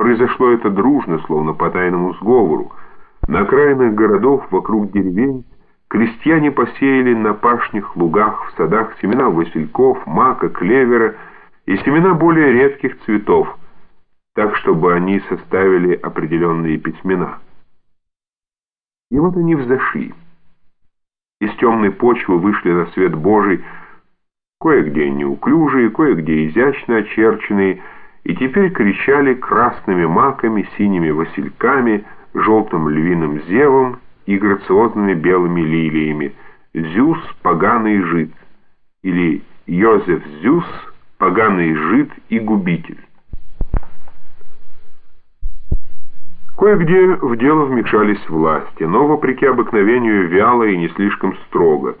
Произошло это дружно, словно по тайному сговору. На окраинах городов, вокруг деревень, крестьяне посеяли на пашнях, лугах, в садах семена васильков, мака, клевера и семена более редких цветов, так, чтобы они составили определенные письмена. И вот они взошли. Из темной почвы вышли на свет Божий, кое-где неуклюжие, кое-где изящно очерченные, и теперь кричали красными маками, синими васильками, желтым львиным зевом и грациозными белыми лилиями «Зюс, поганый жид» или «Йозеф Зюс, поганый жид и губитель». Кое-где в дело вмешались власти, но, вопреки обыкновению, вяло и не слишком строго.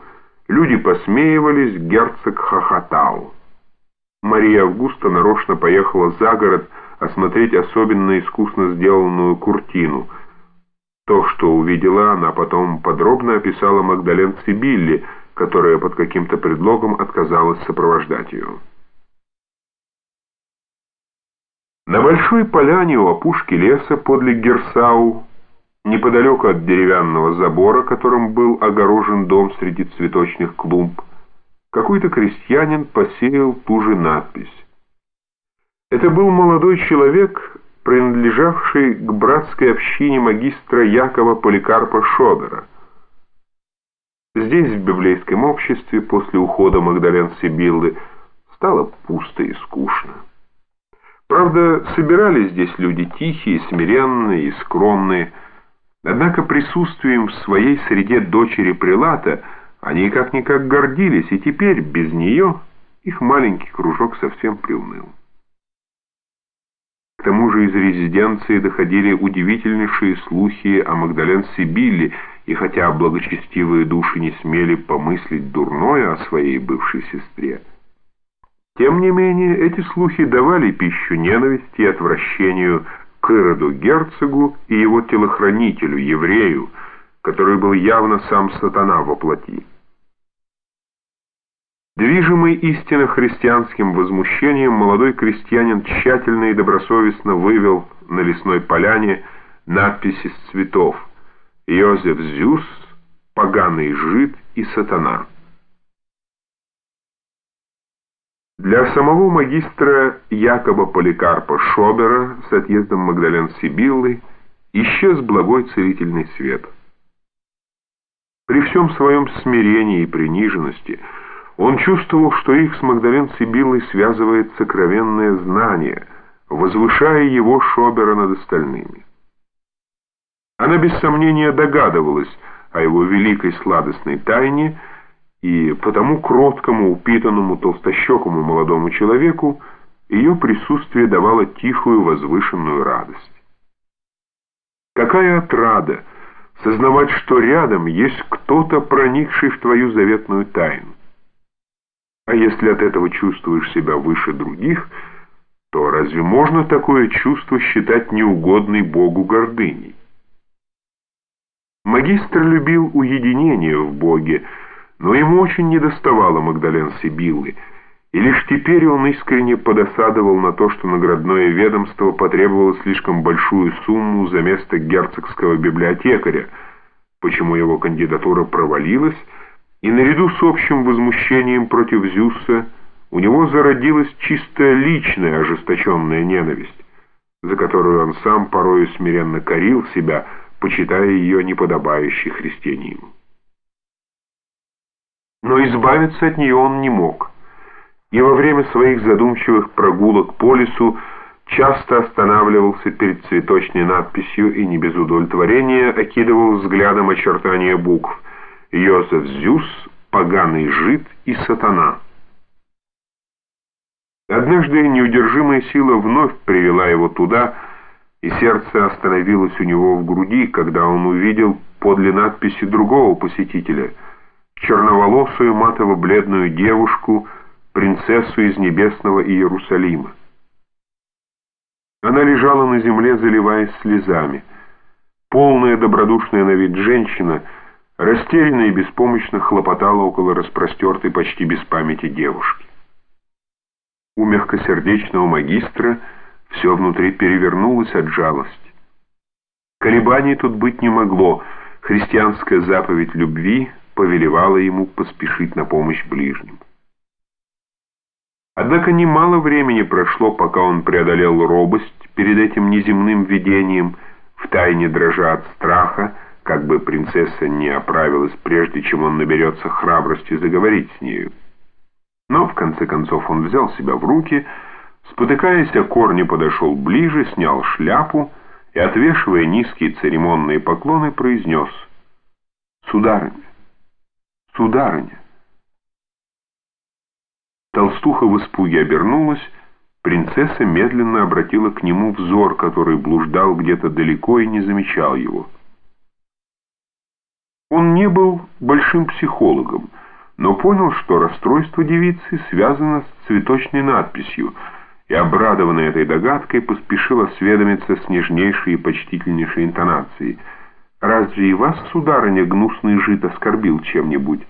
Люди посмеивались, герцог хохотал. Мария Августа нарочно поехала за город осмотреть особенно искусно сделанную куртину. То, что увидела, она потом подробно описала Магдален Сибилли, которая под каким-то предлогом отказалась сопровождать ее. На большой поляне у опушки леса подле Герсау, неподалеку от деревянного забора, которым был огорожен дом среди цветочных клумб, какой-то крестьянин посеял ту же надпись. Это был молодой человек, принадлежавший к братской общине магистра Якова Поликарпа Шодера. Здесь, в библейском обществе, после ухода Магдален Сибиллы, стало пусто и скучно. Правда, собирались здесь люди тихие, смиренные и скромные, однако присутствием в своей среде дочери Прилата – они как-никак гордились, и теперь без нее их маленький кружок совсем приуныл. К тому же из резиденции доходили удивительнейшие слухи о Магдален Сибилли, и хотя благочестивые души не смели помыслить дурное о своей бывшей сестре, тем не менее эти слухи давали пищу ненависти и отвращению к Ироду Герцогу и его телохранителю, еврею, который был явно сам сатана во плоти. Движимый истинно христианским возмущением, молодой крестьянин тщательно и добросовестно вывел на лесной поляне надписи с цветов «Йозеф Зюс», «Поганый жид» и «Сатана». Для самого магистра Якоба Поликарпа Шобера с отъездом Магдален Сибиллы исчез благой целительный свет. При всем своем смирении и приниженности – он чувствовал, что их с Магдален Сибиллой связывает сокровенное знание, возвышая его Шобера над остальными. Она без сомнения догадывалась о его великой сладостной тайне, и потому кроткому, упитанному, толстощекому молодому человеку ее присутствие давало тихую, возвышенную радость. Какая отрада сознавать, что рядом есть кто-то, проникший в твою заветную тайну. А если от этого чувствуешь себя выше других, то разве можно такое чувство считать неугодной Богу гордыней? Магистр любил уединение в Боге, но ему очень недоставало Магдален Сибиллы, и лишь теперь он искренне подосадовал на то, что наградное ведомство потребовало слишком большую сумму за место герцогского библиотекаря, почему его кандидатура провалилась, и наряду с общим возмущением против Зюса у него зародилась чисто личная ожесточенная ненависть, за которую он сам порою смиренно корил себя, почитая ее неподобающей христианину. Но избавиться от нее он не мог, и во время своих задумчивых прогулок по лесу часто останавливался перед цветочной надписью и не без удовлетворения окидывал взглядом очертания букв – Йозеф Зюс, поганый жид и сатана. Однажды неудержимая сила вновь привела его туда, и сердце остановилось у него в груди, когда он увидел подле надписи другого посетителя, черноволосую матово-бледную девушку, принцессу из небесного Иерусалима. Она лежала на земле, заливаясь слезами. Полная добродушная на вид женщина — растерянно и беспомощно хлопотала около распростертой почти без памяти девушки. У мягкосердечного магистра Все внутри перевернулось от жалости. Колебаний тут быть не могло. Христианская заповедь любви повелевала ему поспешить на помощь ближним. Однако немало времени прошло, пока он преодолел робость перед этим неземным видением, втайне дрожа от страха, как бы принцесса не оправилась, прежде чем он наберется храбрости заговорить с нею. Но, в конце концов, он взял себя в руки, спотыкаясь о корне, подошел ближе, снял шляпу и, отвешивая низкие церемонные поклоны, произнес «Сударыня, сударыня». Толстуха в испуге обернулась, принцесса медленно обратила к нему взор, который блуждал где-то далеко и не замечал его. Он не был большим психологом, но понял, что расстройство девицы связано с цветочной надписью, и, обрадованный этой догадкой, поспешил осведомиться с нежнейшей и почтительнейшей интонацией. «Разве и вас, сударыня, гнусный жид оскорбил чем-нибудь?»